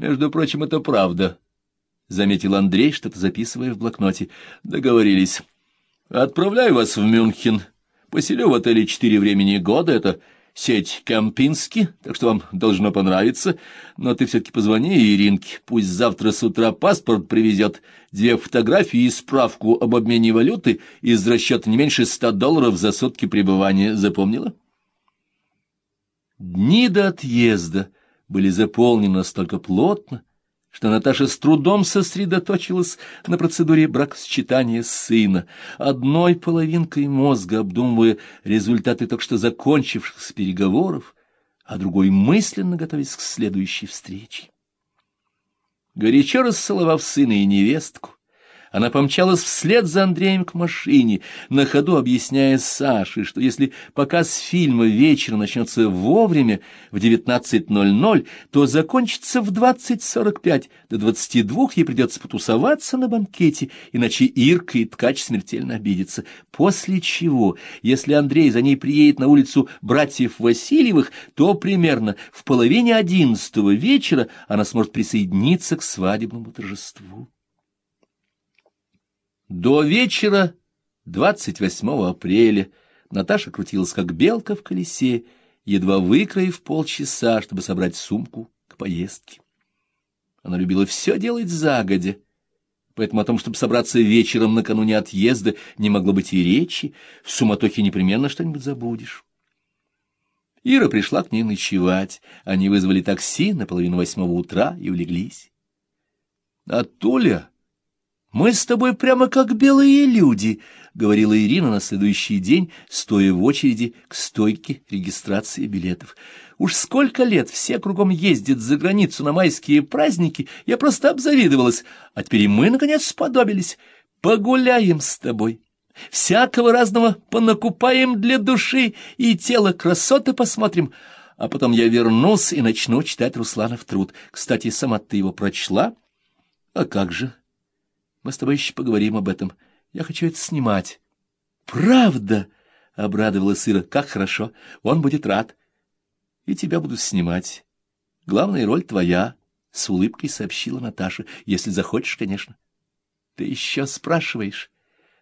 Между прочим, это правда, — заметил Андрей, что-то записывая в блокноте. Договорились. Отправляю вас в Мюнхен. Поселю в отеле четыре времени года. Это сеть Кемпински, так что вам должно понравиться. Но ты все-таки позвони Иринке, пусть завтра с утра паспорт привезет, две фотографии и справку об обмене валюты из расчета не меньше ста долларов за сутки пребывания. Запомнила? Дни до отъезда были заполнены настолько плотно, что Наташа с трудом сосредоточилась на процедуре бракосчитания сына, одной половинкой мозга обдумывая результаты только что закончившихся переговоров, а другой мысленно готовясь к следующей встрече. Горячо расцеловав сына и невестку, она помчалась вслед за Андреем к машине, на ходу объясняя Саше, что если показ фильма вечером начнется вовремя, в 19.00, то закончится в 20.45, до 22 ей придется потусоваться на банкете, иначе Ирка и ткач смертельно обидятся. После чего, если Андрей за ней приедет на улицу братьев Васильевых, то примерно в половине одиннадцатого вечера она сможет присоединиться к свадебному торжеству. До вечера 28 апреля Наташа крутилась, как белка в колесе, едва выкроив полчаса, чтобы собрать сумку к поездке. Она любила все делать загодя, поэтому о том, чтобы собраться вечером накануне отъезда, не могло быть и речи, в суматохе непременно что-нибудь забудешь. Ира пришла к ней ночевать, они вызвали такси на половину восьмого утра и улеглись. А Толя «Мы с тобой прямо как белые люди», — говорила Ирина на следующий день, стоя в очереди к стойке регистрации билетов. «Уж сколько лет все кругом ездят за границу на майские праздники, я просто обзавидовалась, а теперь и мы, наконец, сподобились. Погуляем с тобой». Всякого разного понакупаем для души и тела красоты посмотрим, а потом я вернусь и начну читать Русланов труд. Кстати, сама ты его прочла? А как же? Мы с тобой еще поговорим об этом. Я хочу это снимать. — Правда? — обрадовалась Ира. — Как хорошо. Он будет рад. — И тебя буду снимать. Главная роль твоя, — с улыбкой сообщила Наташа. — Если захочешь, конечно. — Ты еще спрашиваешь?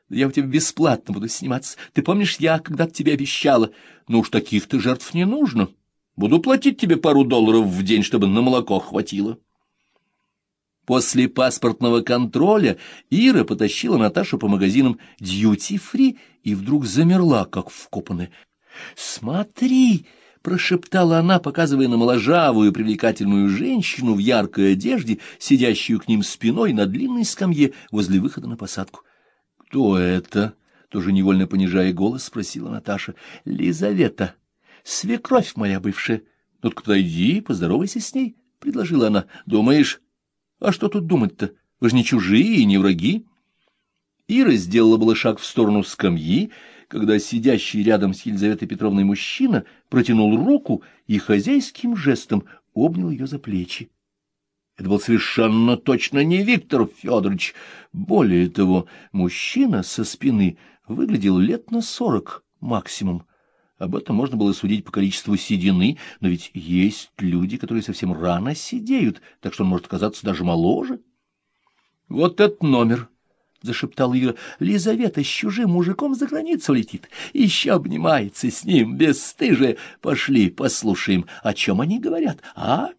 Я у тебя бесплатно буду сниматься. Ты помнишь, я когда-то тебе обещала? Ну уж таких-то жертв не нужно. Буду платить тебе пару долларов в день, чтобы на молоко хватило. — После паспортного контроля Ира потащила Наташу по магазинам дьюти-фри и вдруг замерла, как вкопанная. «Смотри!» — прошептала она, показывая на моложавую привлекательную женщину в яркой одежде, сидящую к ним спиной на длинной скамье возле выхода на посадку. «Кто это?» — тоже невольно понижая голос, спросила Наташа. «Лизавета, свекровь моя бывшая. Ну-ка подойди, поздоровайся с ней», — предложила она. «Думаешь, а что тут думать-то? Вы же не чужие и не враги. Ира сделала было шаг в сторону скамьи, когда сидящий рядом с Елизаветой Петровной мужчина протянул руку и хозяйским жестом обнял ее за плечи. Это был совершенно точно не Виктор Федорович. Более того, мужчина со спины выглядел лет на сорок максимум. Об этом можно было судить по количеству седины, но ведь есть люди, которые совсем рано сидеют, так что он может казаться даже моложе. — Вот этот номер, — зашептал Ира, — Лизавета с чужим мужиком за границу летит, еще обнимается с ним, бесстыжие. Пошли, послушаем, о чем они говорят, а?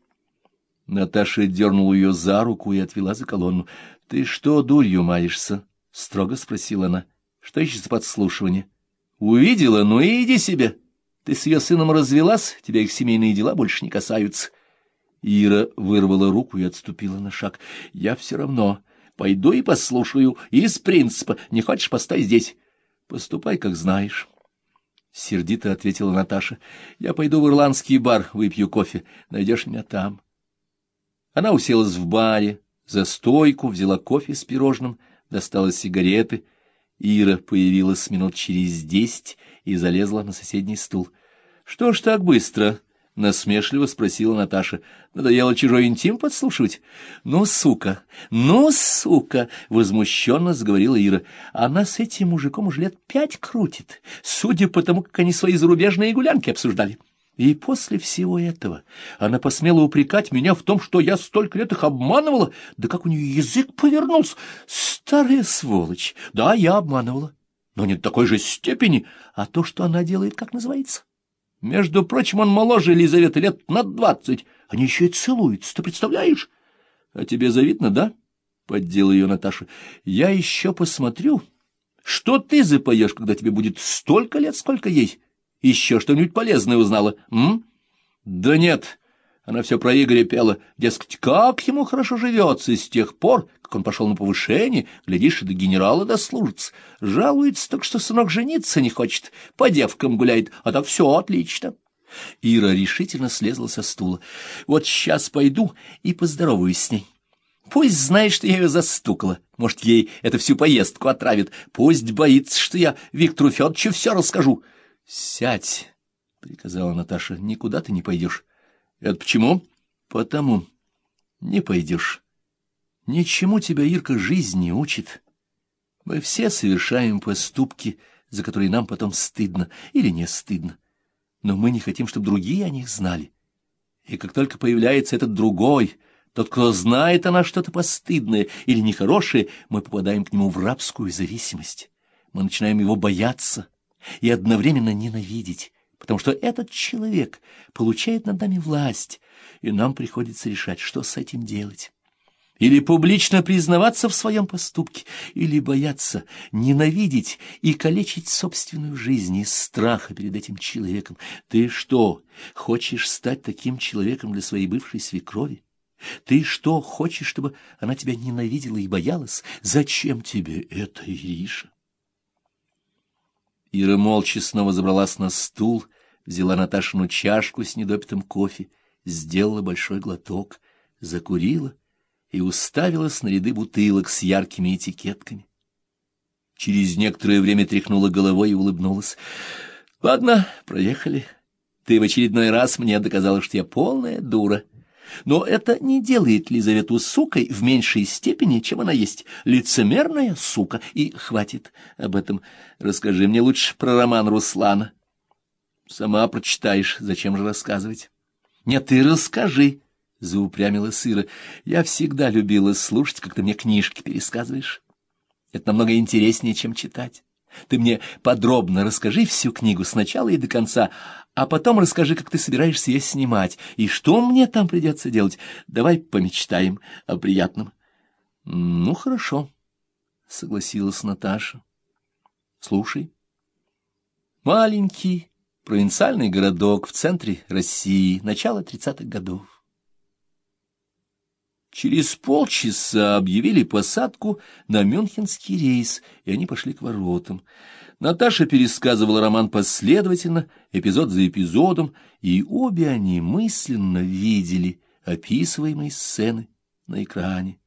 Наташа дернула ее за руку и отвела за колонну. — Ты что дурью маешься? — строго спросила она. — Что еще за подслушивание? — Увидела, ну и иди себе. Ты с ее сыном развелась, тебя их семейные дела больше не касаются. Ира вырвала руку и отступила на шаг. Я все равно пойду и послушаю, из принципа. Не хочешь, постой здесь. Поступай, как знаешь. Сердито ответила Наташа. Я пойду в ирландский бар, выпью кофе. Найдешь меня там. Она уселась в баре, за стойку, взяла кофе с пирожным, достала сигареты — Ира появилась минут через десять и залезла на соседний стул. — Что ж так быстро? — насмешливо спросила Наташа. — Надоело чужой интим подслушивать? — Ну, сука! Ну, сука! — возмущенно заговорила Ира. — Она с этим мужиком уже лет пять крутит, судя по тому, как они свои зарубежные гулянки обсуждали. И после всего этого она посмела упрекать меня в том, что я столько лет их обманывала. Да как у нее язык повернулся! Старая сволочь! Да, я обманывала, но не до такой же степени. А то, что она делает, как называется? Между прочим, он моложе Елизаветы лет на двадцать. Они еще и целуются, ты представляешь? А тебе завидно, да? Поддела ее Наташа. Я еще посмотрю, что ты запоешь, когда тебе будет столько лет, сколько ей еще что-нибудь полезное узнала, м? Да нет, она все про Игоря пела, дескать, как ему хорошо живется с тех пор, как он пошел на повышение, глядишь, и до генерала дослужится. Жалуется только, что сынок жениться не хочет, по девкам гуляет, а так все отлично. Ира решительно слезла со стула. Вот сейчас пойду и поздороваюсь с ней. Пусть знает, что я ее застукала. Может, ей это всю поездку отравит. Пусть боится, что я Виктору Федоровичу все расскажу. Сядь, — приказала Наташа, — никуда ты не пойдешь. Это почему? Потому. Не пойдешь. Ничему тебя, Ирка, жизнь не учит. Мы все совершаем поступки, за которые нам потом стыдно или не стыдно. Но мы не хотим, чтобы другие о них знали. И как только появляется этот другой, тот, кто знает о нас что-то постыдное или нехорошее, мы попадаем к нему в рабскую зависимость. Мы начинаем его бояться, и одновременно ненавидеть, потому что этот человек получает над нами власть, и нам приходится решать, что с этим делать. Или публично признаваться в своем поступке, или бояться, ненавидеть и калечить собственную жизнь из страха перед этим человеком. Ты что, хочешь стать таким человеком для своей бывшей свекрови? Ты что, хочешь, чтобы она тебя ненавидела и боялась? Зачем тебе это, Ириша? Ира молча снова забралась на стул, взяла Наташину чашку с недопитым кофе, сделала большой глоток, закурила и уставилась на ряды бутылок с яркими этикетками. Через некоторое время тряхнула головой и улыбнулась. — Ладно, проехали. Ты в очередной раз мне доказала, что я полная дура. Но это не делает Лизавету сукой в меньшей степени, чем она есть. Лицемерная сука. И хватит об этом. Расскажи мне лучше про роман Руслана. Сама прочитаешь, зачем же рассказывать? Нет, ты расскажи, — заупрямила Сыра. Я всегда любила слушать, как ты мне книжки пересказываешь. Это намного интереснее, чем читать. Ты мне подробно расскажи всю книгу с начала и до конца, а потом расскажи, как ты собираешься ее снимать, и что мне там придется делать. Давай помечтаем о приятном. — Ну, хорошо, — согласилась Наташа. — Слушай. Маленький провинциальный городок в центре России, начало тридцатых годов. Через полчаса объявили посадку на мюнхенский рейс, и они пошли к воротам. Наташа пересказывала роман последовательно, эпизод за эпизодом, и обе они мысленно видели описываемые сцены на экране.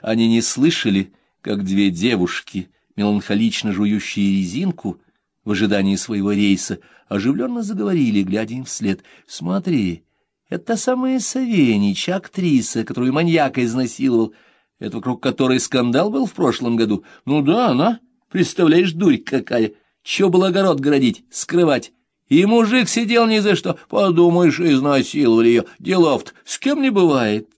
Они не слышали, как две девушки, меланхолично жующие резинку, в ожидании своего рейса, оживленно заговорили, глядя им вслед. «Смотри, это та самая Савенич, актриса, которую маньяк изнасиловал, это вокруг которой скандал был в прошлом году. Ну да, она...» Представляешь, дурь какая! Чё был огород городить, скрывать? И мужик сидел ни за что. Подумаешь, изнасиловали ее. Делов-то с кем не бывает.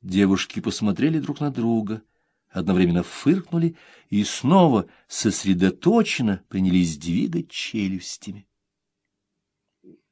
Девушки посмотрели друг на друга, одновременно фыркнули и снова сосредоточенно принялись двигать челюстями.